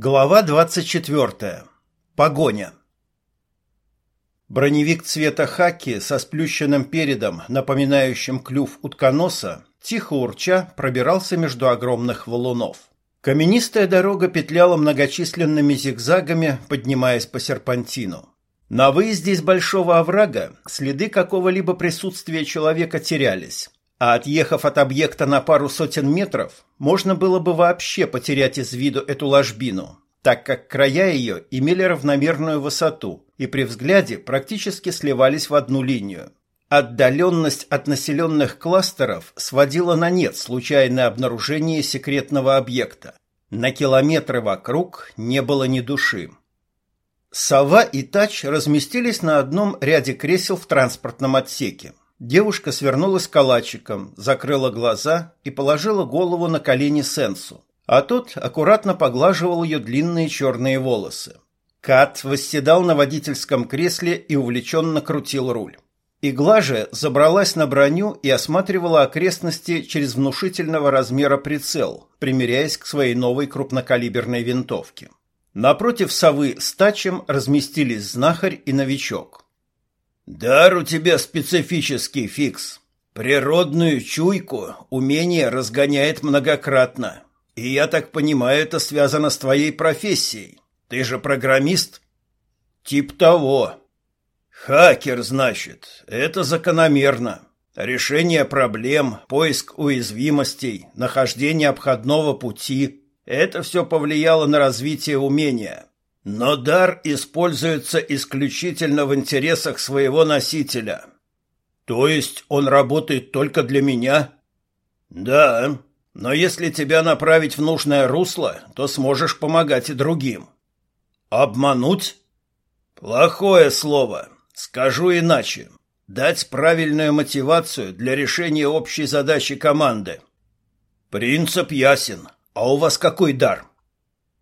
Глава 24. Погоня. Броневик цвета хаки со сплющенным передом, напоминающим клюв утконоса, тихо урча пробирался между огромных валунов. Каменистая дорога петляла многочисленными зигзагами, поднимаясь по серпантину. На выезде из большого оврага следы какого-либо присутствия человека терялись, а отъехав от объекта на пару сотен метров, можно было бы вообще потерять из виду эту ложбину, так как края ее имели равномерную высоту и при взгляде практически сливались в одну линию. Отдаленность от населенных кластеров сводила на нет случайное обнаружение секретного объекта. На километры вокруг не было ни души. Сова и Тач разместились на одном ряде кресел в транспортном отсеке. Девушка свернулась калачиком, закрыла глаза и положила голову на колени Сенсу, а тот аккуратно поглаживал ее длинные черные волосы. Кат восседал на водительском кресле и увлеченно крутил руль. Игла же забралась на броню и осматривала окрестности через внушительного размера прицел, примеряясь к своей новой крупнокалиберной винтовке. Напротив совы с тачем разместились знахарь и новичок. Дар у тебя специфический, Фикс. Природную чуйку умение разгоняет многократно. И я так понимаю, это связано с твоей профессией. Ты же программист? Тип того. Хакер, значит. Это закономерно. Решение проблем, поиск уязвимостей, нахождение обходного пути – это все повлияло на развитие умения. Но дар используется исключительно в интересах своего носителя. То есть он работает только для меня? Да, но если тебя направить в нужное русло, то сможешь помогать и другим. Обмануть? Плохое слово. Скажу иначе. Дать правильную мотивацию для решения общей задачи команды. Принцип ясен. А у вас какой дар?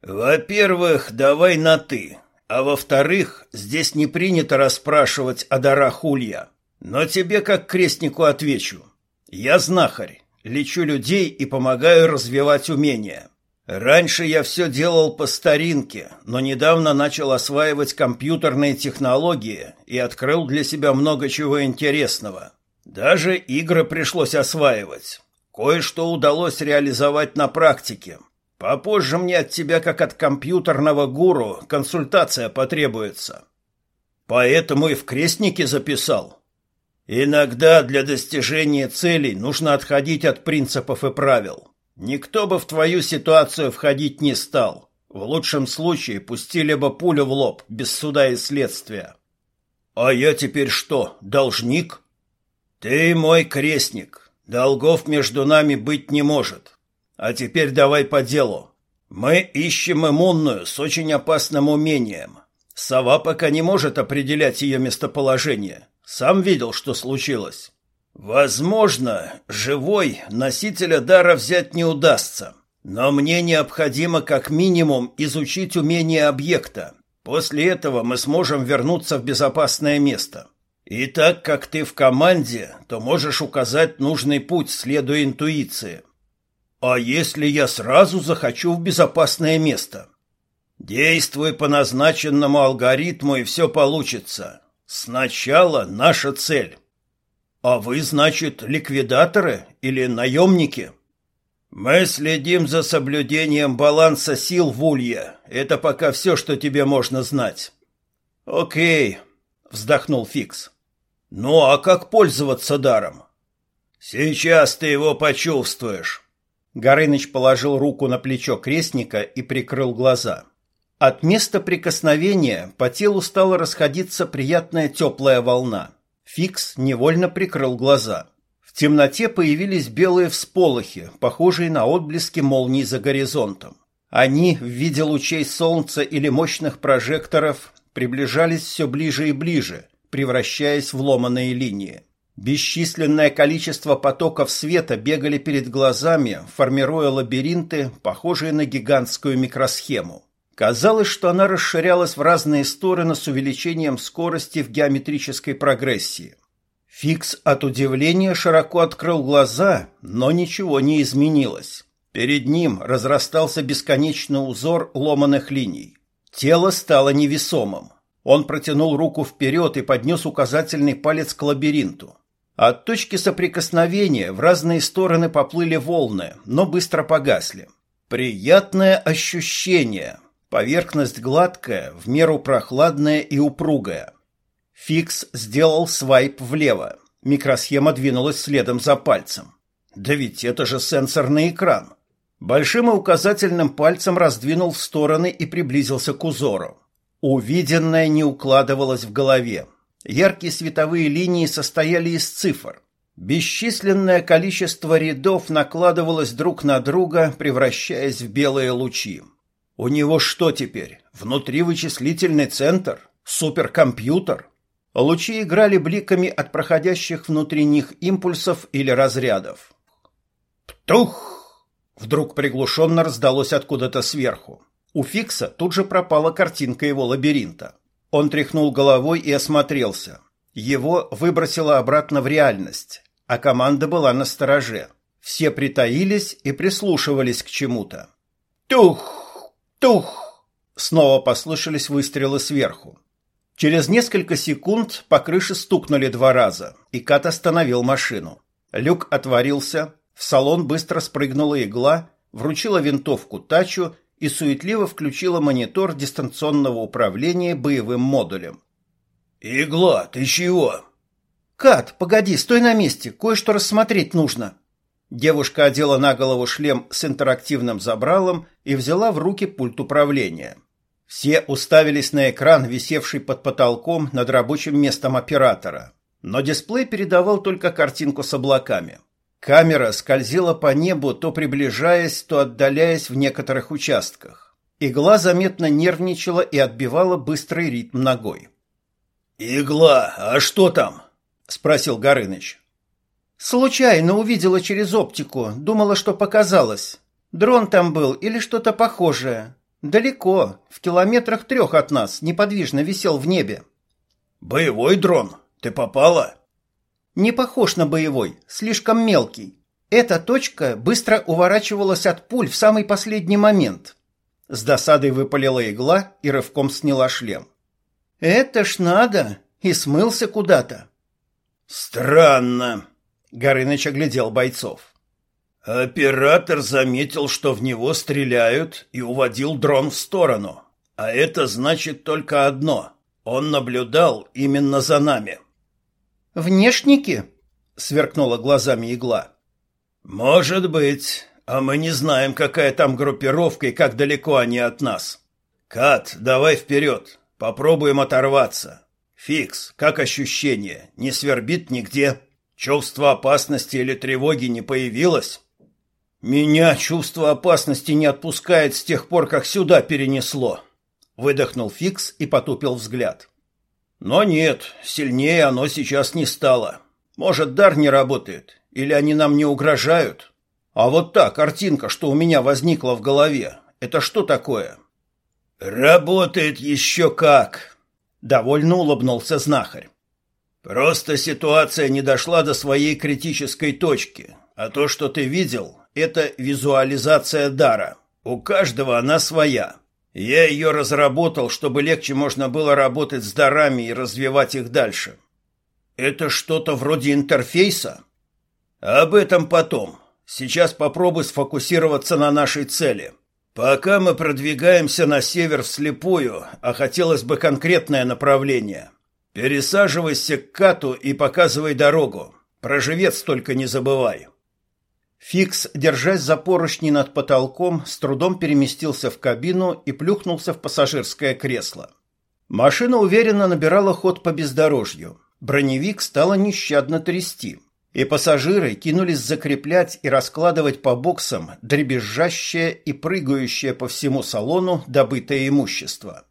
Во-первых, давай на «ты», а во-вторых, здесь не принято расспрашивать о дарах Улья. Но тебе, как крестнику, отвечу. Я знахарь, лечу людей и помогаю развивать умения. Раньше я все делал по старинке, но недавно начал осваивать компьютерные технологии и открыл для себя много чего интересного. Даже игры пришлось осваивать. Кое-что удалось реализовать на практике. Попозже мне от тебя, как от компьютерного гуру, консультация потребуется. Поэтому и в крестнике записал. Иногда для достижения целей нужно отходить от принципов и правил. Никто бы в твою ситуацию входить не стал. В лучшем случае пустили бы пулю в лоб, без суда и следствия. А я теперь что, должник? Ты мой крестник. Долгов между нами быть не может. А теперь давай по делу. Мы ищем иммунную с очень опасным умением. Сова пока не может определять ее местоположение. Сам видел, что случилось. Возможно, живой носителя дара взять не удастся. Но мне необходимо как минимум изучить умение объекта. После этого мы сможем вернуться в безопасное место. И так как ты в команде, то можешь указать нужный путь, следуя интуиции. А если я сразу захочу в безопасное место? Действуй по назначенному алгоритму, и все получится. Сначала наша цель. А вы, значит, ликвидаторы или наемники? Мы следим за соблюдением баланса сил в Улье. Это пока все, что тебе можно знать. Окей, вздохнул Фикс. Ну а как пользоваться даром? Сейчас ты его почувствуешь. Горыныч положил руку на плечо крестника и прикрыл глаза. От места прикосновения по телу стала расходиться приятная теплая волна. Фикс невольно прикрыл глаза. В темноте появились белые всполохи, похожие на отблески молний за горизонтом. Они в виде лучей солнца или мощных прожекторов приближались все ближе и ближе, превращаясь в ломаные линии. Бесчисленное количество потоков света бегали перед глазами, формируя лабиринты, похожие на гигантскую микросхему. Казалось, что она расширялась в разные стороны с увеличением скорости в геометрической прогрессии. Фикс от удивления широко открыл глаза, но ничего не изменилось. Перед ним разрастался бесконечный узор ломаных линий. Тело стало невесомым. Он протянул руку вперед и поднес указательный палец к лабиринту. От точки соприкосновения в разные стороны поплыли волны, но быстро погасли. Приятное ощущение. Поверхность гладкая, в меру прохладная и упругая. Фикс сделал свайп влево. Микросхема двинулась следом за пальцем. Да ведь это же сенсорный экран. Большим и указательным пальцем раздвинул в стороны и приблизился к узору. Увиденное не укладывалось в голове. Яркие световые линии состояли из цифр. Бесчисленное количество рядов накладывалось друг на друга, превращаясь в белые лучи. У него что теперь? Внутри вычислительный центр? Суперкомпьютер? Лучи играли бликами от проходящих внутри них импульсов или разрядов. «Птух!» Вдруг приглушенно раздалось откуда-то сверху. У Фикса тут же пропала картинка его лабиринта. Он тряхнул головой и осмотрелся. Его выбросило обратно в реальность, а команда была на стороже. Все притаились и прислушивались к чему-то. «Тух! Тух!» Снова послышались выстрелы сверху. Через несколько секунд по крыше стукнули два раза, и Кат остановил машину. Люк отворился, в салон быстро спрыгнула игла, вручила винтовку Тачу и суетливо включила монитор дистанционного управления боевым модулем. «Игла, ты чего?» «Кат, погоди, стой на месте, кое-что рассмотреть нужно». Девушка одела на голову шлем с интерактивным забралом и взяла в руки пульт управления. Все уставились на экран, висевший под потолком над рабочим местом оператора. Но дисплей передавал только картинку с облаками. Камера скользила по небу, то приближаясь, то отдаляясь в некоторых участках. Игла заметно нервничала и отбивала быстрый ритм ногой. «Игла, а что там?» — спросил Горыныч. «Случайно увидела через оптику, думала, что показалось. Дрон там был или что-то похожее. Далеко, в километрах трех от нас, неподвижно висел в небе». «Боевой дрон? Ты попала?» Не похож на боевой, слишком мелкий. Эта точка быстро уворачивалась от пуль в самый последний момент. С досадой выпалила игла и рывком сняла шлем. Это ж надо, и смылся куда-то. Странно, Горыныч оглядел бойцов. Оператор заметил, что в него стреляют, и уводил дрон в сторону. А это значит только одно. Он наблюдал именно за нами. «Внешники?» — сверкнула глазами игла. «Может быть. А мы не знаем, какая там группировка и как далеко они от нас. Кат, давай вперед. Попробуем оторваться. Фикс, как ощущение? Не свербит нигде? Чувство опасности или тревоги не появилось?» «Меня чувство опасности не отпускает с тех пор, как сюда перенесло», — выдохнул Фикс и потупил взгляд. Но нет, сильнее оно сейчас не стало. Может, дар не работает, или они нам не угрожают? А вот та картинка, что у меня возникла в голове, это что такое? Работает еще как, довольно улыбнулся знахарь. Просто ситуация не дошла до своей критической точки, а то, что ты видел, это визуализация дара. У каждого она своя. Я ее разработал, чтобы легче можно было работать с дарами и развивать их дальше. Это что-то вроде интерфейса? Об этом потом. Сейчас попробуй сфокусироваться на нашей цели. Пока мы продвигаемся на север вслепую, а хотелось бы конкретное направление. Пересаживайся к Кату и показывай дорогу. Про живец только не забывай. Фикс, держась за поручни над потолком, с трудом переместился в кабину и плюхнулся в пассажирское кресло. Машина уверенно набирала ход по бездорожью. Броневик стало нещадно трясти, и пассажиры кинулись закреплять и раскладывать по боксам дребезжащее и прыгающее по всему салону добытое имущество.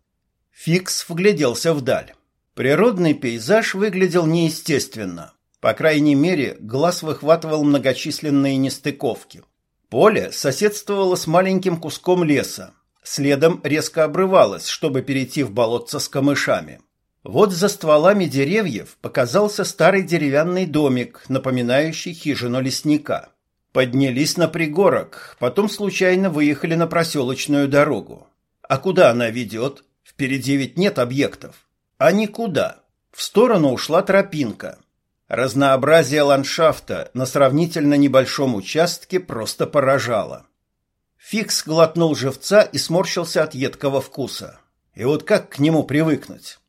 Фикс вгляделся вдаль. Природный пейзаж выглядел неестественно. По крайней мере, глаз выхватывал многочисленные нестыковки. Поле соседствовало с маленьким куском леса. Следом резко обрывалось, чтобы перейти в болотце с камышами. Вот за стволами деревьев показался старый деревянный домик, напоминающий хижину лесника. Поднялись на пригорок, потом случайно выехали на проселочную дорогу. А куда она ведет? Впереди ведь нет объектов. А никуда. В сторону ушла тропинка. Разнообразие ландшафта на сравнительно небольшом участке просто поражало. Фикс глотнул живца и сморщился от едкого вкуса. И вот как к нему привыкнуть?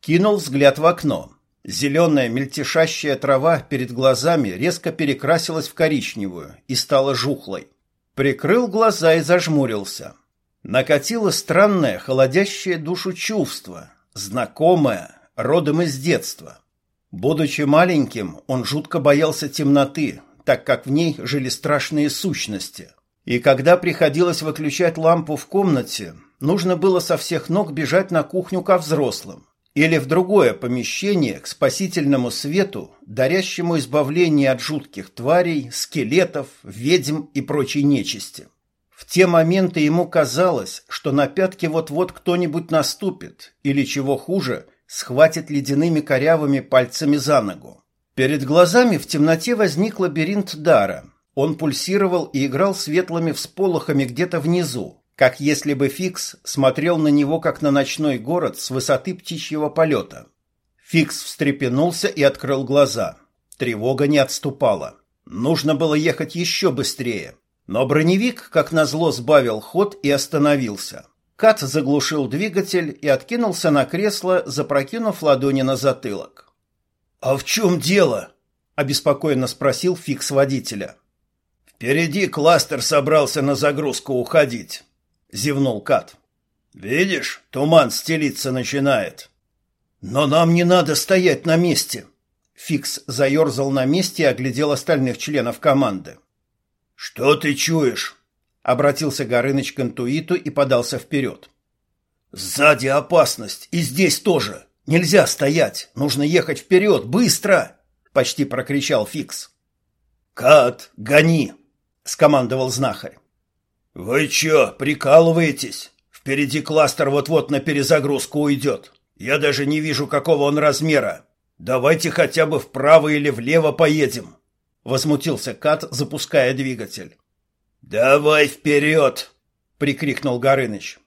Кинул взгляд в окно. Зеленая мельтешащая трава перед глазами резко перекрасилась в коричневую и стала жухлой. Прикрыл глаза и зажмурился. Накатило странное, холодящее душу чувство, знакомое, родом из детства. Будучи маленьким, он жутко боялся темноты, так как в ней жили страшные сущности. И когда приходилось выключать лампу в комнате, нужно было со всех ног бежать на кухню ко взрослым или в другое помещение к спасительному свету, дарящему избавление от жутких тварей, скелетов, ведьм и прочей нечисти. В те моменты ему казалось, что на пятки вот-вот кто-нибудь наступит, или, чего хуже, схватит ледяными корявыми пальцами за ногу. Перед глазами в темноте возник лабиринт дара. Он пульсировал и играл светлыми всполохами где-то внизу, как если бы Фикс смотрел на него, как на ночной город с высоты птичьего полета. Фикс встрепенулся и открыл глаза. Тревога не отступала. Нужно было ехать еще быстрее. Но броневик, как назло, сбавил ход и остановился. Кат заглушил двигатель и откинулся на кресло, запрокинув ладони на затылок. «А в чем дело?» – обеспокоенно спросил Фикс водителя. «Впереди кластер собрался на загрузку уходить». — зевнул Кат. «Видишь, туман стелиться начинает». «Но нам не надо стоять на месте». Фикс заерзал на месте и оглядел остальных членов команды. «Что ты чуешь?» — обратился Горыныч к интуиту и подался вперед. «Сзади опасность, и здесь тоже. Нельзя стоять, нужно ехать вперед, быстро!» — почти прокричал Фикс. «Кат, гони!» — скомандовал знахарь. «Вы чё, прикалываетесь? Впереди кластер вот-вот на перезагрузку уйдет. Я даже не вижу, какого он размера. Давайте хотя бы вправо или влево поедем», — возмутился Кат, запуская двигатель. «Давай вперед!» — прикрикнул Горыныч.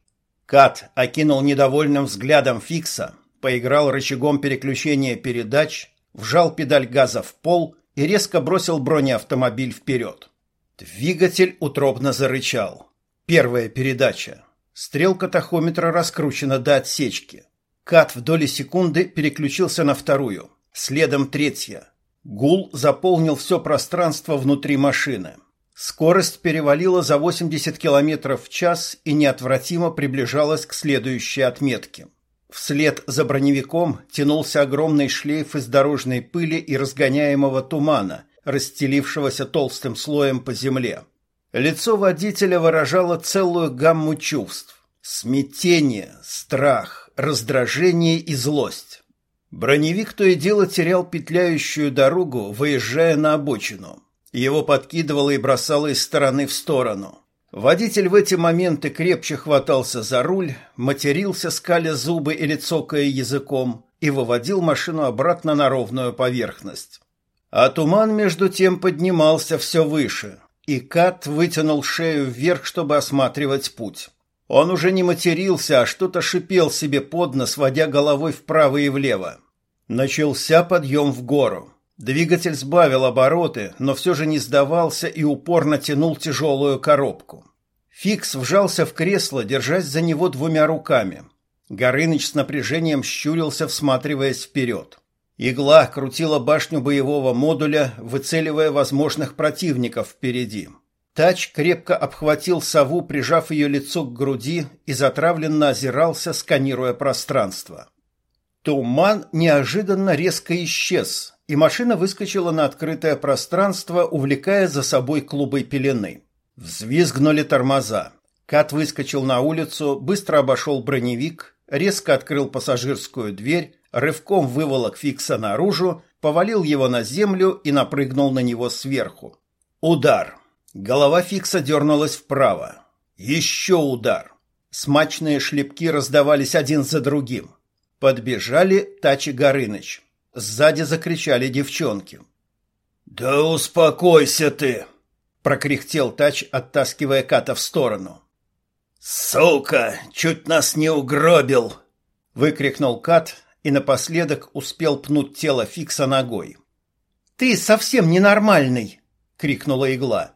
Кат окинул недовольным взглядом Фикса, поиграл рычагом переключения передач, вжал педаль газа в пол и резко бросил бронеавтомобиль вперед. Двигатель утробно зарычал. Первая передача. Стрелка тахометра раскручена до отсечки. Кат в доли секунды переключился на вторую. Следом третья. Гул заполнил все пространство внутри машины. Скорость перевалила за 80 км в час и неотвратимо приближалась к следующей отметке. Вслед за броневиком тянулся огромный шлейф из дорожной пыли и разгоняемого тумана – расстелившегося толстым слоем по земле. Лицо водителя выражало целую гамму чувств: смятение, страх, раздражение и злость. Броневик то и дело терял петляющую дорогу, выезжая на обочину. Его подкидывало и бросало из стороны в сторону. Водитель в эти моменты крепче хватался за руль, матерился, скаля зубы или цокая языком, и выводил машину обратно на ровную поверхность. А туман между тем поднимался все выше, и Кат вытянул шею вверх, чтобы осматривать путь. Он уже не матерился, а что-то шипел себе под нос, водя головой вправо и влево. Начался подъем в гору. Двигатель сбавил обороты, но все же не сдавался и упорно тянул тяжелую коробку. Фикс вжался в кресло, держась за него двумя руками. Горыныч с напряжением щурился, всматриваясь вперед. Игла крутила башню боевого модуля, выцеливая возможных противников впереди. Тач крепко обхватил сову, прижав ее лицо к груди, и затравленно озирался, сканируя пространство. Туман неожиданно резко исчез, и машина выскочила на открытое пространство, увлекая за собой клубы пелены. Взвизгнули тормоза. Кат выскочил на улицу, быстро обошел броневик, резко открыл пассажирскую дверь, рывком выволок Фикса наружу, повалил его на землю и напрыгнул на него сверху. Удар. Голова Фикса дернулась вправо. Еще удар. Смачные шлепки раздавались один за другим. Подбежали Тачи Горыныч. Сзади закричали девчонки. «Да успокойся ты!» прокряхтел Тач, оттаскивая Ката в сторону. «Сука! Чуть нас не угробил!» — выкрикнул Кат и напоследок успел пнуть тело Фикса ногой. «Ты совсем ненормальный!» — крикнула игла.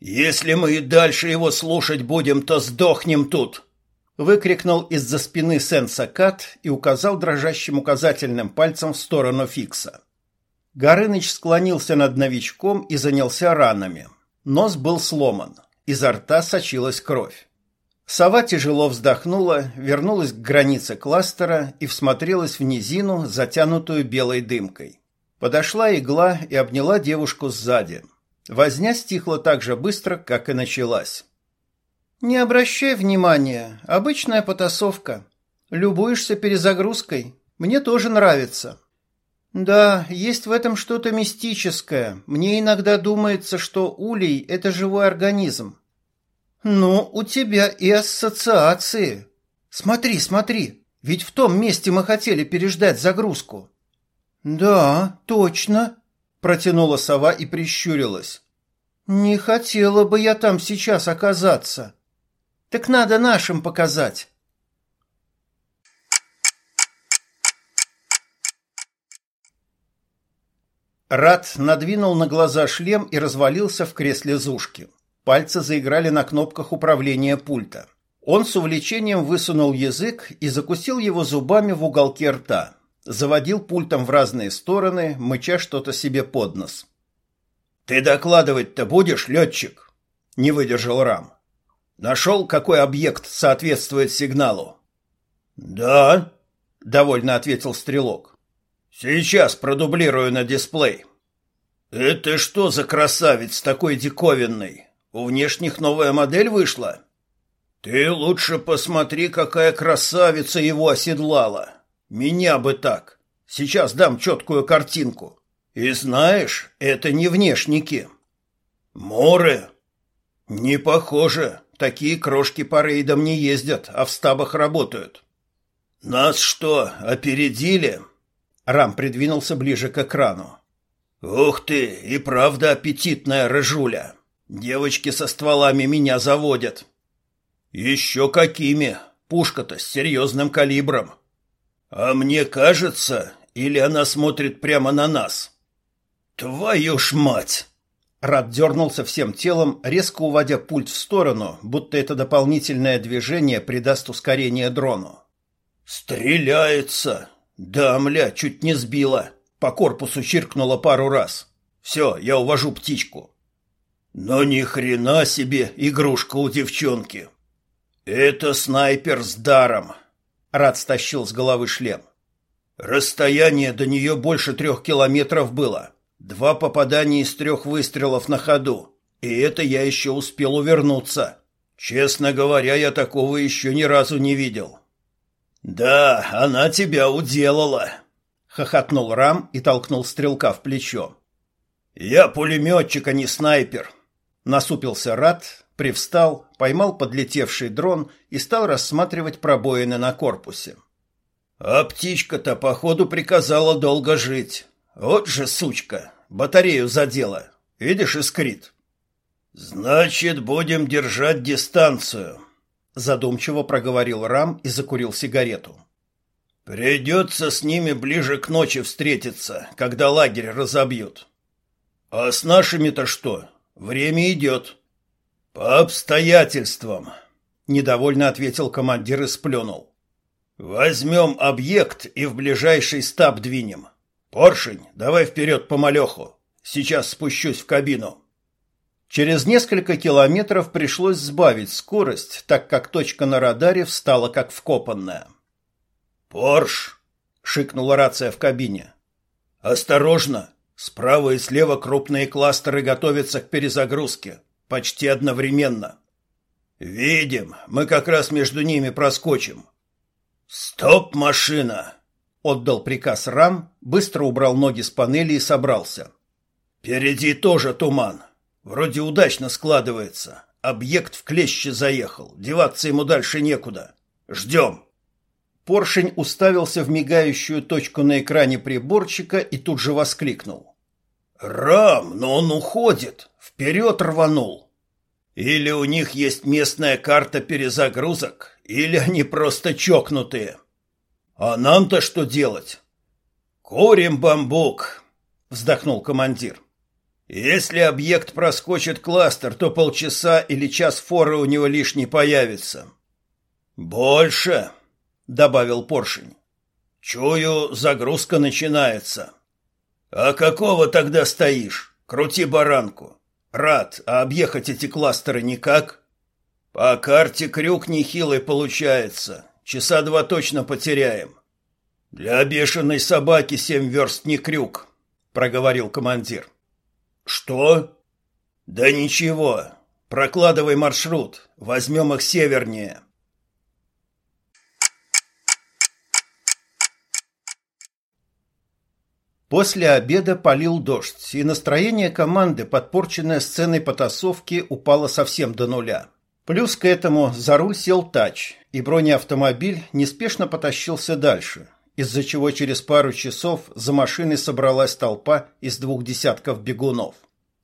«Если мы и дальше его слушать будем, то сдохнем тут!» Выкрикнул из-за спины Сенса Кат и указал дрожащим указательным пальцем в сторону Фикса. Горыныч склонился над новичком и занялся ранами. Нос был сломан, изо рта сочилась кровь. Сова тяжело вздохнула, вернулась к границе кластера и всмотрелась в низину, затянутую белой дымкой. Подошла игла и обняла девушку сзади. Возня стихла так же быстро, как и началась. «Не обращай внимания, обычная потасовка. Любуешься перезагрузкой. Мне тоже нравится». «Да, есть в этом что-то мистическое. Мне иногда думается, что улей – это живой организм. «Ну, у тебя и ассоциации. Смотри, смотри, ведь в том месте мы хотели переждать загрузку». «Да, точно», — протянула сова и прищурилась. «Не хотела бы я там сейчас оказаться. Так надо нашим показать». Рад надвинул на глаза шлем и развалился в кресле Зушки. Пальцы заиграли на кнопках управления пульта. Он с увлечением высунул язык и закусил его зубами в уголке рта. Заводил пультом в разные стороны, мыча что-то себе под нос. «Ты докладывать-то будешь, летчик?» — не выдержал Рам. «Нашел, какой объект соответствует сигналу?» «Да», — довольно ответил стрелок. «Сейчас продублирую на дисплей». «Это что за красавец такой диковинный? У внешних новая модель вышла? Ты лучше посмотри, какая красавица его оседлала. Меня бы так. Сейчас дам четкую картинку. И знаешь, это не внешники. Моры? Не похоже. Такие крошки по рейдам не ездят, а в стабах работают. Нас что, опередили? Рам придвинулся ближе к экрану. Ух ты, и правда аппетитная рыжуля. Девочки со стволами меня заводят. Еще какими? Пушка-то с серьезным калибром. А мне кажется, или она смотрит прямо на нас? Твою ж мать! Рад дернулся всем телом, резко уводя пульт в сторону, будто это дополнительное движение придаст ускорение дрону. «Стреляется! Да, мля, чуть не сбила. По корпусу чиркнула пару раз. Все, я увожу птичку. Но ни хрена себе игрушка у девчонки. Это снайпер с даром. Рад стащил с головы шлем. Расстояние до нее больше трех километров было. Два попадания из трех выстрелов на ходу. И это я еще успел увернуться. Честно говоря, я такого еще ни разу не видел. Да, она тебя уделала, хохотнул Рам и толкнул стрелка в плечо. Я пулеметчик, а не снайпер. Насупился Рат, привстал, поймал подлетевший дрон и стал рассматривать пробоины на корпусе. А птичка-то, походу, приказала долго жить. Вот же сучка, батарею задела. Видишь, искрит. Значит, будем держать дистанцию, задумчиво проговорил Рам и закурил сигарету. Придется с ними ближе к ночи встретиться, когда лагерь разобьют. А с нашими-то что? Время идет. По обстоятельствам, недовольно ответил командир и сплюнул. Возьмем объект и в ближайший стаб двинем. Поршень, давай вперед по малеху. Сейчас спущусь в кабину. Через несколько километров пришлось сбавить скорость, так как точка на радаре встала как вкопанная. «Порш!» — шикнула рация в кабине. «Осторожно! Справа и слева крупные кластеры готовятся к перезагрузке. Почти одновременно. Видим, мы как раз между ними проскочим. Стоп, машина! Отдал приказ Рам, быстро убрал ноги с панели и собрался. Впереди тоже туман. Вроде удачно складывается. Объект в клещи заехал. Деваться ему дальше некуда. Ждем. Поршень уставился в мигающую точку на экране приборчика и тут же воскликнул. Рам, но он уходит, вперед рванул. Или у них есть местная карта перезагрузок, или они просто чокнутые. А нам-то что делать? Курим бамбук, вздохнул командир. Если объект проскочит кластер, то полчаса или час форы у него лишний появится. Больше, добавил Поршень. Чую, загрузка начинается. А какого тогда стоишь? Крути баранку. Рад, а объехать эти кластеры никак? По карте крюк нехилый получается. Часа два точно потеряем. Для бешеной собаки семь верст не крюк, проговорил командир. Что? Да ничего. Прокладывай маршрут. Возьмем их севернее. После обеда полил дождь, и настроение команды, подпорченное сценой потасовки, упало совсем до нуля. Плюс к этому за руль сел тач, и бронеавтомобиль неспешно потащился дальше, из-за чего через пару часов за машиной собралась толпа из двух десятков бегунов.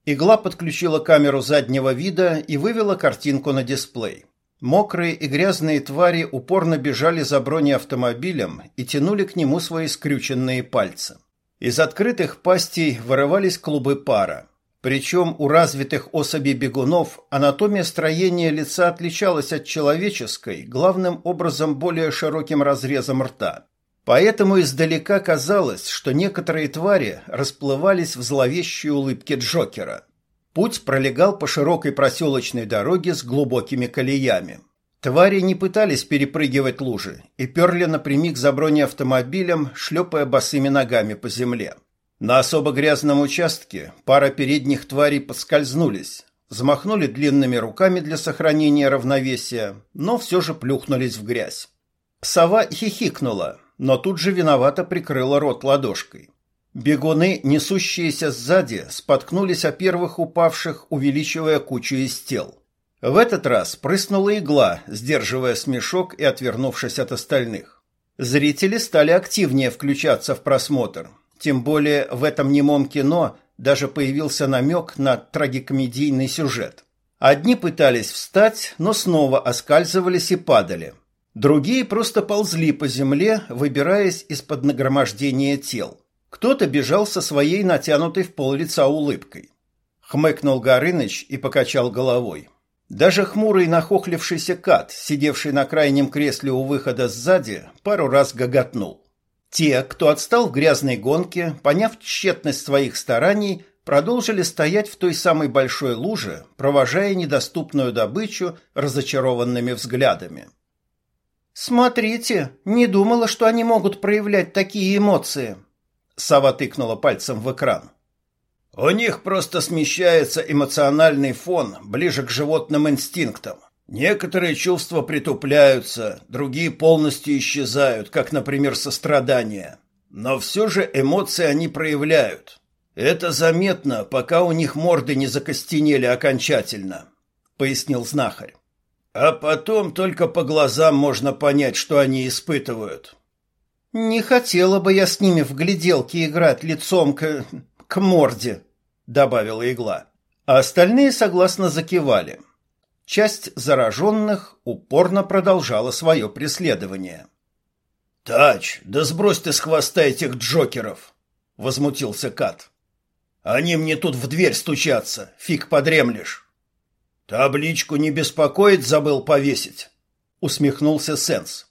Игла подключила камеру заднего вида и вывела картинку на дисплей. Мокрые и грязные твари упорно бежали за бронеавтомобилем и тянули к нему свои скрюченные пальцы. Из открытых пастей вырывались клубы пара. Причем у развитых особей бегунов анатомия строения лица отличалась от человеческой, главным образом более широким разрезом рта. Поэтому издалека казалось, что некоторые твари расплывались в зловещей улыбке Джокера. Путь пролегал по широкой проселочной дороге с глубокими колеями. Твари не пытались перепрыгивать лужи и перли напрямик за бронеавтомобилем, шлепая босыми ногами по земле. На особо грязном участке пара передних тварей подскользнулись, взмахнули длинными руками для сохранения равновесия, но все же плюхнулись в грязь. Сова хихикнула, но тут же виновато прикрыла рот ладошкой. Бегуны, несущиеся сзади, споткнулись о первых упавших, увеличивая кучу из тел. В этот раз прыснула игла, сдерживая смешок и отвернувшись от остальных. Зрители стали активнее включаться в просмотр. Тем более в этом немом кино даже появился намек на трагикомедийный сюжет. Одни пытались встать, но снова оскальзывались и падали. Другие просто ползли по земле, выбираясь из-под нагромождения тел. Кто-то бежал со своей натянутой в пол лица улыбкой. Хмыкнул Горыныч и покачал головой. Даже хмурый нахохлившийся кат, сидевший на крайнем кресле у выхода сзади, пару раз гоготнул. Те, кто отстал в грязной гонке, поняв тщетность своих стараний, продолжили стоять в той самой большой луже, провожая недоступную добычу разочарованными взглядами. «Смотрите, не думала, что они могут проявлять такие эмоции», — Сава тыкнула пальцем в экран. У них просто смещается эмоциональный фон ближе к животным инстинктам. Некоторые чувства притупляются, другие полностью исчезают, как, например, сострадание. Но все же эмоции они проявляют. Это заметно, пока у них морды не закостенели окончательно, пояснил знахарь. А потом только по глазам можно понять, что они испытывают. Не хотела бы я с ними в гляделки играть лицом к к морде, добавила игла. А остальные согласно закивали. Часть зараженных упорно продолжала свое преследование. «Тач, да сбрось ты с хвоста этих джокеров!» — возмутился Кат. «Они мне тут в дверь стучатся, фиг подремлешь!» «Табличку не беспокоит, забыл повесить!» — усмехнулся Сенс.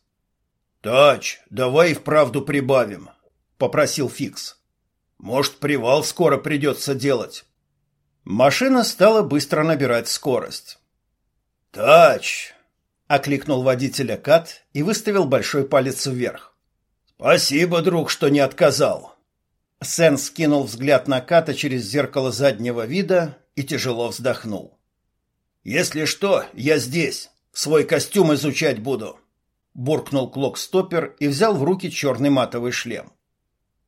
«Тач, давай вправду прибавим!» — попросил Фикс. Может, привал скоро придется делать. Машина стала быстро набирать скорость. «Тач!» — окликнул водителя Кат и выставил большой палец вверх. «Спасибо, друг, что не отказал». Сен скинул взгляд на Ката через зеркало заднего вида и тяжело вздохнул. «Если что, я здесь. Свой костюм изучать буду», — буркнул Клок-стоппер и взял в руки черный матовый шлем.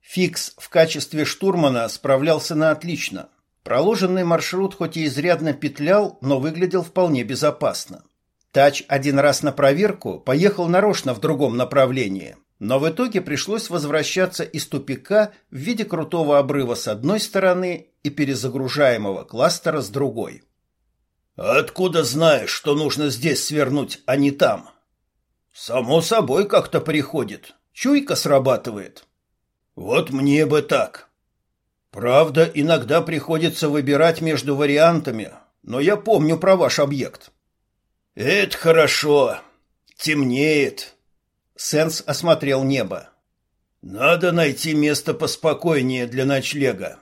Фикс в качестве штурмана справлялся на отлично. Проложенный маршрут хоть и изрядно петлял, но выглядел вполне безопасно. Тач один раз на проверку поехал нарочно в другом направлении, Но в итоге пришлось возвращаться из тупика в виде крутого обрыва с одной стороны и перезагружаемого кластера с другой. «Откуда знаешь, что нужно здесь свернуть, а не там?» «Само собой как-то приходит. Чуйка срабатывает». «Вот мне бы так». «Правда, иногда приходится выбирать между вариантами, но я помню про ваш объект». «Это хорошо. Темнеет». Сенс осмотрел небо. «Надо найти место поспокойнее для ночлега.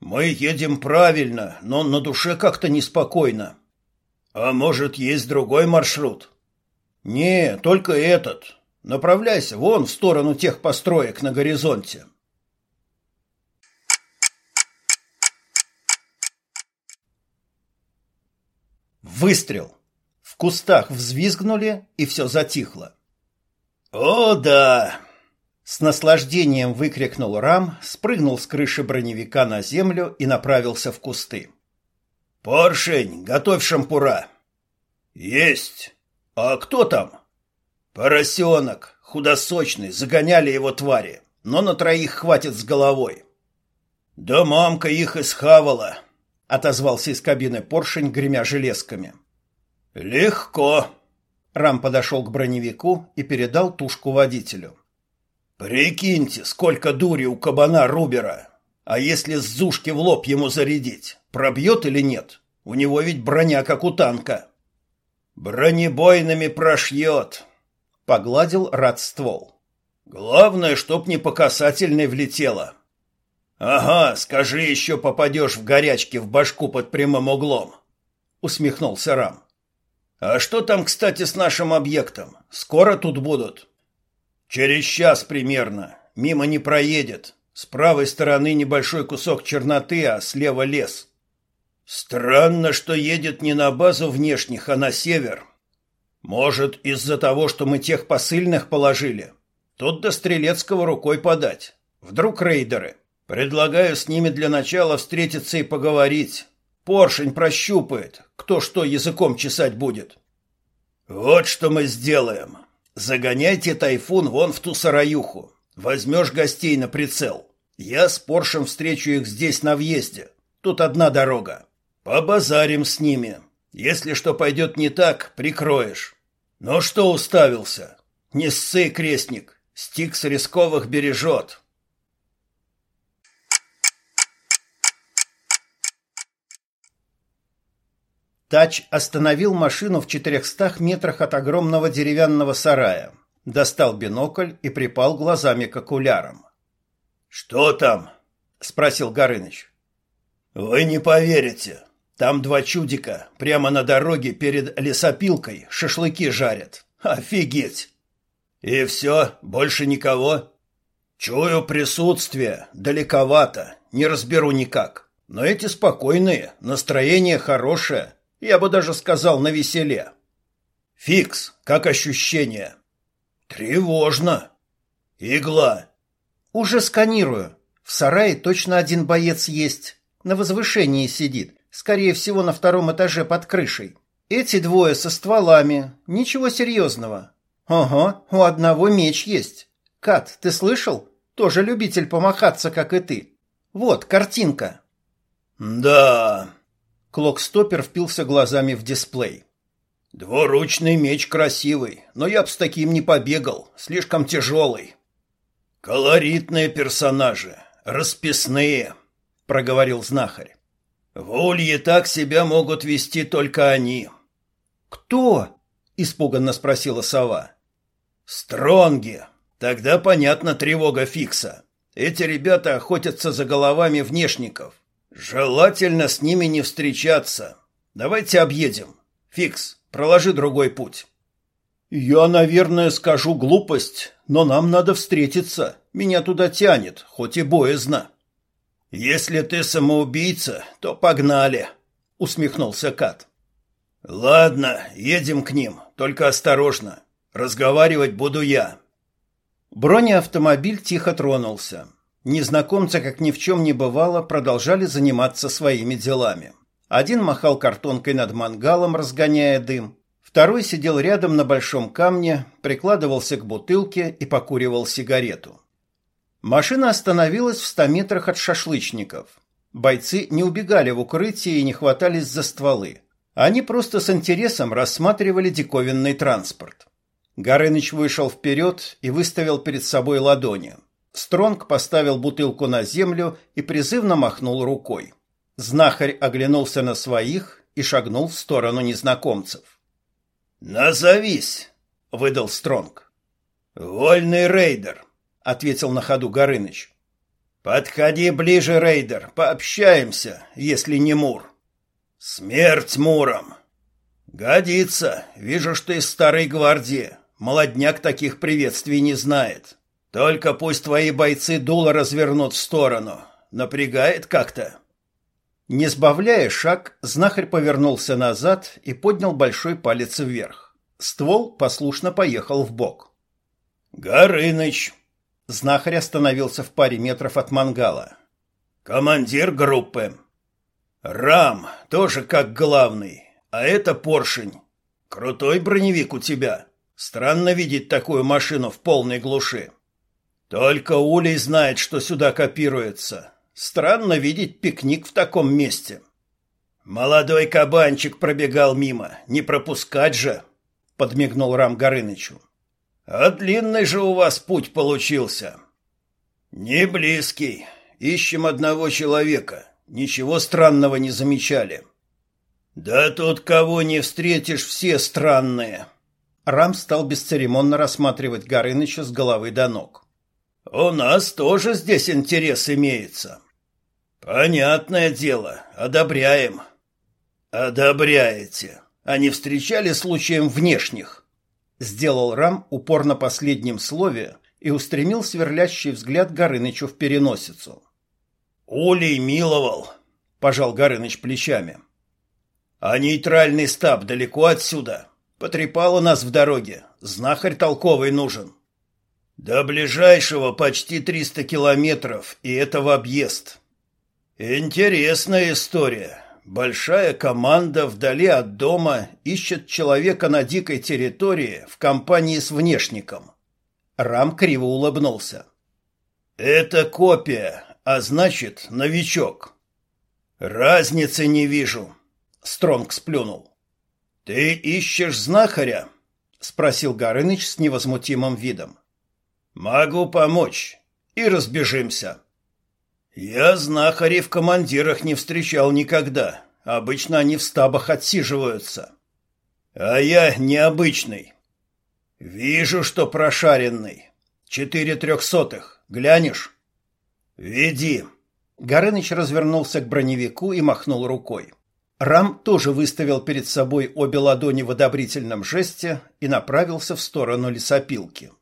Мы едем правильно, но на душе как-то неспокойно. А может, есть другой маршрут? Не, только этот. Направляйся вон в сторону тех построек на горизонте. Выстрел. В кустах взвизгнули, и все затихло. «О, да!» С наслаждением выкрикнул Рам, спрыгнул с крыши броневика на землю и направился в кусты. «Поршень, готовь шампура!» «Есть! А кто там?» «Поросенок, худосочный, загоняли его твари, но на троих хватит с головой». «Да мамка их исхавала!» — отозвался из кабины поршень, гремя железками. «Легко!» Рам подошел к броневику и передал тушку водителю. Прикиньте, сколько дури у кабана Рубера. А если с зушки в лоб ему зарядить, пробьет или нет? У него ведь броня как у танка. Бронебойными прошьет. Погладил рад ствол. Главное, чтоб не по касательной влетело. Ага, скажи еще попадешь в горячке в башку под прямым углом. Усмехнулся Рам. А что там, кстати, с нашим объектом? Скоро тут будут? Через час примерно. Мимо не проедет. С правой стороны небольшой кусок черноты, а слева лес. Странно, что едет не на базу внешних, а на север. Может, из-за того, что мы тех посыльных положили. Тут до Стрелецкого рукой подать. Вдруг рейдеры. Предлагаю с ними для начала встретиться и поговорить. Поршень прощупает, кто что языком чесать будет. Вот что мы сделаем. Загоняйте тайфун вон в ту сараюху. Возьмешь гостей на прицел. Я с Поршем встречу их здесь на въезде. Тут одна дорога. Побазарим с ними. Если что пойдет не так, прикроешь. Но что уставился? Не ссы, крестник. Стикс рисковых бережет. Тач остановил машину в четырехстах метрах от огромного деревянного сарая, достал бинокль и припал глазами к окулярам. «Что там?» — спросил Горыныч. «Вы не поверите. Там два чудика прямо на дороге перед лесопилкой шашлыки жарят. Офигеть! И все, больше никого? Чую присутствие, далековато, не разберу никак. Но эти спокойные, настроение хорошее, я бы даже сказал на веселе. Фикс, как ощущение? Тревожно. Игла. Уже сканирую. В сарае точно один боец есть. На возвышении сидит. Скорее всего, на втором этаже под крышей. Эти двое со стволами. Ничего серьезного. Ага, у одного меч есть. Кат, ты слышал? Тоже любитель помахаться, как и ты. Вот, картинка. Да, Клокстопер впился глазами в дисплей. Двуручный меч красивый, но я б с таким не побегал, слишком тяжелый. Колоритные персонажи, расписные, проговорил знахарь. В Улье так себя могут вести только они. Кто? испуганно спросила сова. Стронги. Тогда понятна тревога Фикса. Эти ребята охотятся за головами внешников. Желательно с ними не встречаться. Давайте объедем. Фикс, проложи другой путь. Я, наверное, скажу глупость, но нам надо встретиться. Меня туда тянет, хоть и боязно. Если ты самоубийца, то погнали, усмехнулся Кат. Ладно, едем к ним, только осторожно. Разговаривать буду я. Бронеавтомобиль тихо тронулся. Незнакомцы, как ни в чем не бывало, продолжали заниматься своими делами. Один махал картонкой над мангалом, разгоняя дым. Второй сидел рядом на большом камне, прикладывался к бутылке и покуривал сигарету. Машина остановилась в ста метрах от шашлычников. Бойцы не убегали в укрытие и не хватались за стволы. Они просто с интересом рассматривали диковинный транспорт. Горыныч вышел вперед и выставил перед собой ладони. Стронг поставил бутылку на землю и призывно махнул рукой. Знахарь оглянулся на своих и шагнул в сторону незнакомцев. «Назовись!» — выдал Стронг. «Вольный рейдер», — ответил на ходу Горыныч. «Подходи ближе, рейдер, пообщаемся, если не Мур». «Смерть Муром!» «Годится. Вижу, что из старой гвардии. Молодняк таких приветствий не знает. Только пусть твои бойцы дуло развернут в сторону. Напрягает как-то». Не сбавляя шаг, знахарь повернулся назад и поднял большой палец вверх. Ствол послушно поехал в бок. «Горыныч!» Знахарь остановился в паре метров от мангала. «Командир группы!» «Рам, тоже как главный, а это поршень. Крутой броневик у тебя. Странно видеть такую машину в полной глуши. Только Улей знает, что сюда копируется. Странно видеть пикник в таком месте. Молодой кабанчик пробегал мимо, не пропускать же, подмигнул Рам Горынычу. А длинный же у вас путь получился. Не близкий. Ищем одного человека. Ничего странного не замечали. Да тут кого не встретишь, все странные. Рам стал бесцеремонно рассматривать Горыныча с головы до ног. У нас тоже здесь интерес имеется. Понятное дело, одобряем. Одобряете. А не встречали случаем внешних? Сделал Рам упор на последнем слове и устремил сверлящий взгляд Горынычу в переносицу. Улей миловал, пожал Горыныч плечами. А нейтральный стаб далеко отсюда. Потрепало нас в дороге. Знахарь толковый нужен. До ближайшего почти триста километров, и это в объезд. Интересная история. Большая команда вдали от дома ищет человека на дикой территории в компании с внешником. Рам криво улыбнулся. Это копия, а значит, новичок. Разницы не вижу. Стронг сплюнул. Ты ищешь знахаря? спросил Горыныч с невозмутимым видом. Могу помочь и разбежимся. Я знахарей в командирах не встречал никогда. Обычно они в стабах отсиживаются. А я необычный. Вижу, что прошаренный. Четыре трехсотых. Глянешь? Веди. Горыныч развернулся к броневику и махнул рукой. Рам тоже выставил перед собой обе ладони в одобрительном жесте и направился в сторону лесопилки.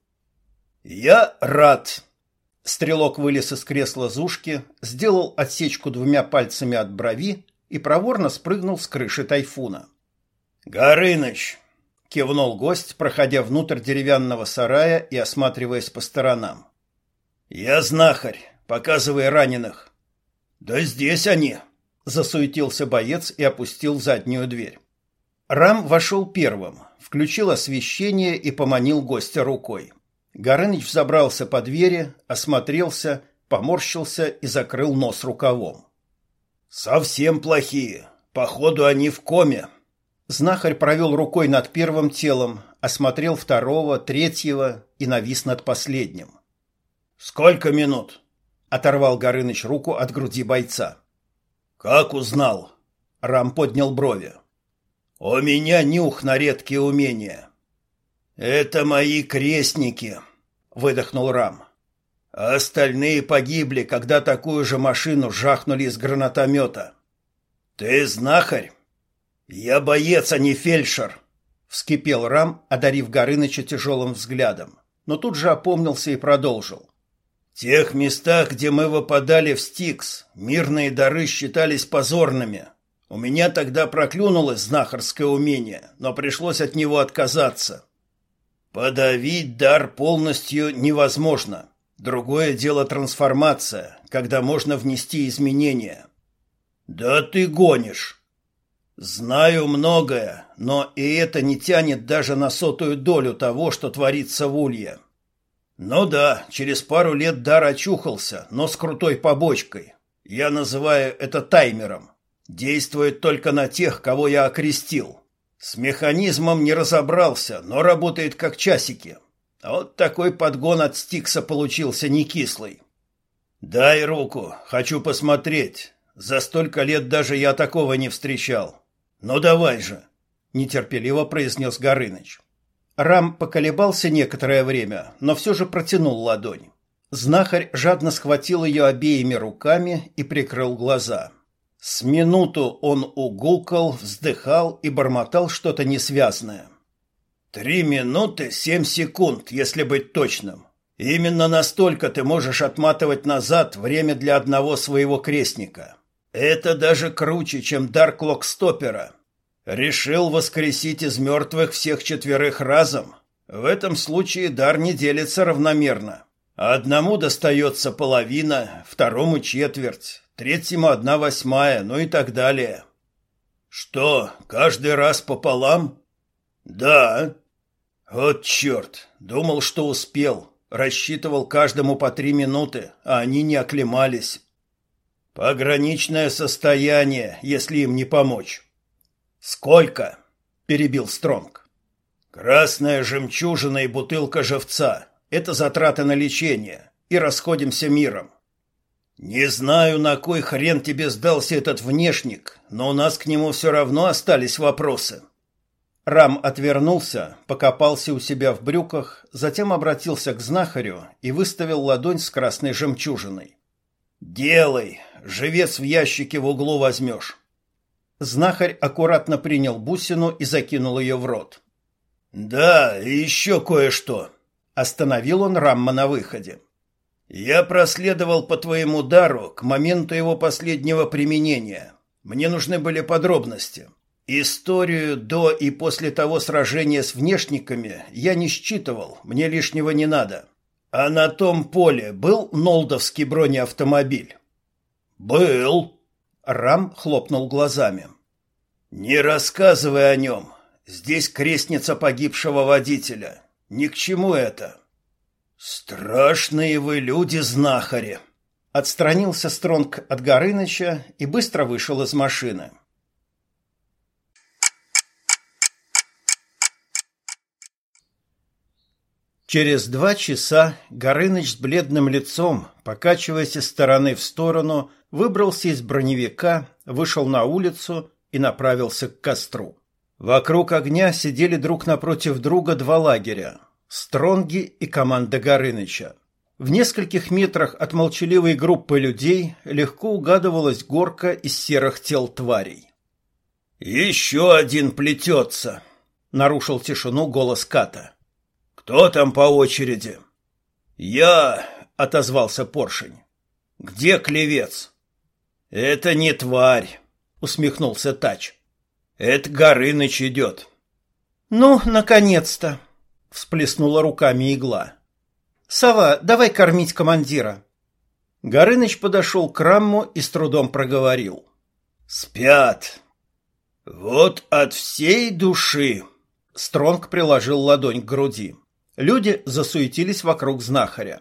«Я рад», Стрелок вылез из кресла Зушки, сделал отсечку двумя пальцами от брови и проворно спрыгнул с крыши тайфуна. «Горыныч!» — кивнул гость, проходя внутрь деревянного сарая и осматриваясь по сторонам. «Я знахарь, показывай раненых». «Да здесь они!» — засуетился боец и опустил заднюю дверь. Рам вошел первым, включил освещение и поманил гостя рукой. Горыныч взобрался по двери, осмотрелся, поморщился и закрыл нос рукавом. «Совсем плохие. Походу, они в коме». Знахарь провел рукой над первым телом, осмотрел второго, третьего и навис над последним. «Сколько минут?» — оторвал Горыныч руку от груди бойца. «Как узнал?» — Рам поднял брови. «У меня нюх на редкие умения. «Это мои крестники», — выдохнул Рам. Остальные погибли, когда такую же машину жахнули из гранатомета. «Ты знахарь?» «Я боец, а не фельдшер», — вскипел Рам, одарив Горыныча тяжелым взглядом, но тут же опомнился и продолжил. «В тех местах, где мы выпадали в Стикс, мирные дары считались позорными. У меня тогда проклюнулось знахарское умение, но пришлось от него отказаться. Подавить дар полностью невозможно. Другое дело трансформация, когда можно внести изменения. Да ты гонишь. Знаю многое, но и это не тянет даже на сотую долю того, что творится в Улье. Ну да, через пару лет дар очухался, но с крутой побочкой. Я называю это таймером. Действует только на тех, кого я окрестил. С механизмом не разобрался, но работает как часики. Вот такой подгон от Стикса получился не кислый. Дай руку, хочу посмотреть. За столько лет даже я такого не встречал. Ну давай же, нетерпеливо произнес Горыныч. Рам поколебался некоторое время, но все же протянул ладонь. Знахарь жадно схватил ее обеими руками и прикрыл глаза. С минуту он угукал, вздыхал и бормотал что-то несвязное. «Три минуты семь секунд, если быть точным. Именно настолько ты можешь отматывать назад время для одного своего крестника. Это даже круче, чем дар Клокстопера. Решил воскресить из мертвых всех четверых разом. В этом случае дар не делится равномерно. Одному достается половина, второму четверть, третьему одна восьмая, ну и так далее. Что, каждый раз пополам? Да. Вот черт, думал, что успел. Рассчитывал каждому по три минуты, а они не оклемались. Пограничное состояние, если им не помочь. «Сколько?» – перебил Стронг. «Красная жемчужина и бутылка живца. Это затраты на лечение. И расходимся миром. Не знаю, на кой хрен тебе сдался этот внешник, но у нас к нему все равно остались вопросы». Рам отвернулся, покопался у себя в брюках, затем обратился к знахарю и выставил ладонь с красной жемчужиной. «Делай! Живец в ящике в углу возьмешь. Знахарь аккуратно принял бусину и закинул ее в рот. «Да, и еще кое-что», — остановил он Рамма на выходе. «Я проследовал по твоему дару к моменту его последнего применения. Мне нужны были подробности. Историю до и после того сражения с внешниками я не считывал, мне лишнего не надо. А на том поле был нолдовский бронеавтомобиль?» «Был», Рам хлопнул глазами. «Не рассказывай о нем. Здесь крестница погибшего водителя. Ни к чему это». «Страшные вы люди, знахари!» Отстранился Стронг от Горыныча и быстро вышел из машины. Через два часа Горыныч с бледным лицом, покачиваясь из стороны в сторону, выбрался из броневика, вышел на улицу и направился к костру. Вокруг огня сидели друг напротив друга два лагеря – Стронги и команда Горыныча. В нескольких метрах от молчаливой группы людей легко угадывалась горка из серых тел тварей. «Еще один плетется!» — нарушил тишину голос Ката. «Кто там по очереди?» «Я!» — отозвался Поршень. «Где клевец?» «Это не тварь», — усмехнулся Тач. «Это Горыныч идет». «Ну, наконец-то!» — всплеснула руками игла. «Сова, давай кормить командира». Горыныч подошел к Рамму и с трудом проговорил. «Спят. Вот от всей души!» Стронг приложил ладонь к груди. Люди засуетились вокруг знахаря.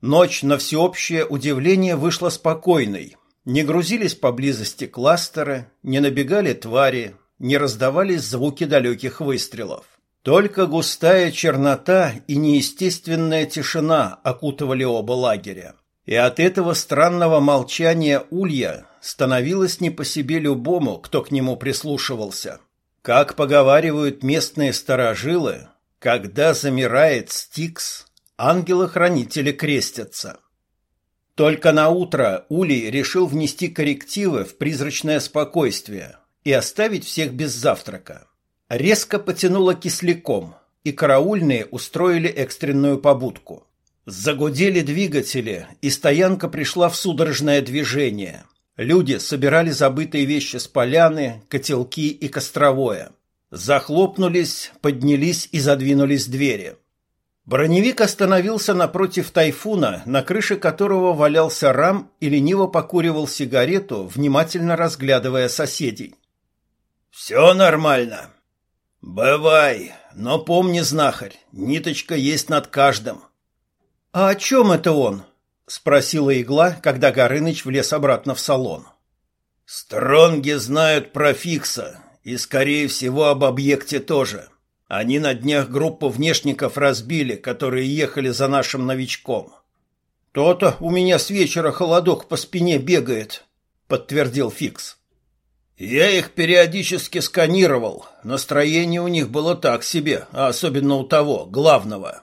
Ночь на всеобщее удивление вышла спокойной, не грузились поблизости кластеры, не набегали твари, не раздавались звуки далеких выстрелов. Только густая чернота и неестественная тишина окутывали оба лагеря. И от этого странного молчания улья становилось не по себе любому, кто к нему прислушивался. Как поговаривают местные старожилы, когда замирает Стикс, ангелы-хранители крестятся. Только на утро Улей решил внести коррективы в призрачное спокойствие и оставить всех без завтрака. Резко потянуло кисляком, и караульные устроили экстренную побудку. Загудели двигатели, и стоянка пришла в судорожное движение. Люди собирали забытые вещи с поляны, котелки и костровое. Захлопнулись, поднялись и задвинулись двери. Броневик остановился напротив тайфуна, на крыше которого валялся рам и лениво покуривал сигарету, внимательно разглядывая соседей. Все нормально. Бывай, но помни, знахарь, ниточка есть над каждым. А о чем это он? спросила игла, когда Горыныч влез обратно в салон. Стронги знают про Фикса и, скорее всего, об объекте тоже. Они на днях группу внешников разбили, которые ехали за нашим новичком. То-то у меня с вечера холодок по спине бегает, подтвердил Фикс. Я их периодически сканировал. Настроение у них было так себе, а особенно у того, главного.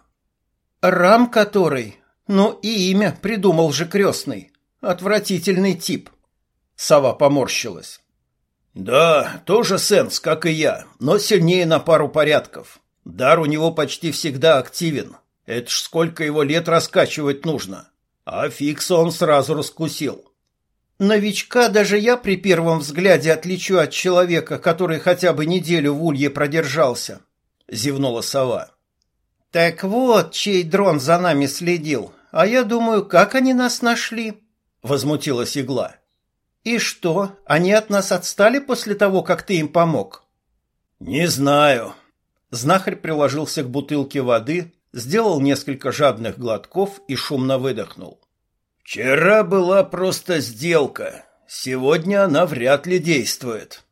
Рам который? Ну и имя придумал же крестный. Отвратительный тип. Сова поморщилась. Да, тоже сенс, как и я, но сильнее на пару порядков. Дар у него почти всегда активен. Это ж сколько его лет раскачивать нужно. А фикса он сразу раскусил. Новичка даже я при первом взгляде отличу от человека, который хотя бы неделю в улье продержался, зевнула сова. Так вот, чей дрон за нами следил. А я думаю, как они нас нашли? возмутилась игла. И что, они от нас отстали после того, как ты им помог? Не знаю. Знахарь приложился к бутылке воды, сделал несколько жадных глотков и шумно выдохнул. Вчера была просто сделка. Сегодня она вряд ли действует.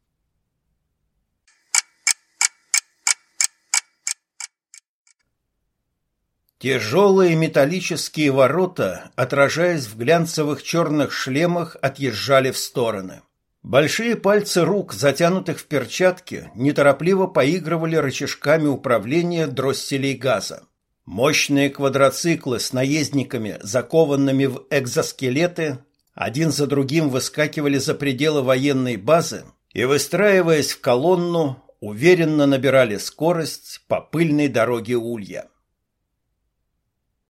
Тяжелые металлические ворота, отражаясь в глянцевых черных шлемах, отъезжали в стороны. Большие пальцы рук, затянутых в перчатки, неторопливо поигрывали рычажками управления дросселей газа. Мощные квадроциклы с наездниками, закованными в экзоскелеты, один за другим выскакивали за пределы военной базы и, выстраиваясь в колонну, уверенно набирали скорость по пыльной дороге Улья.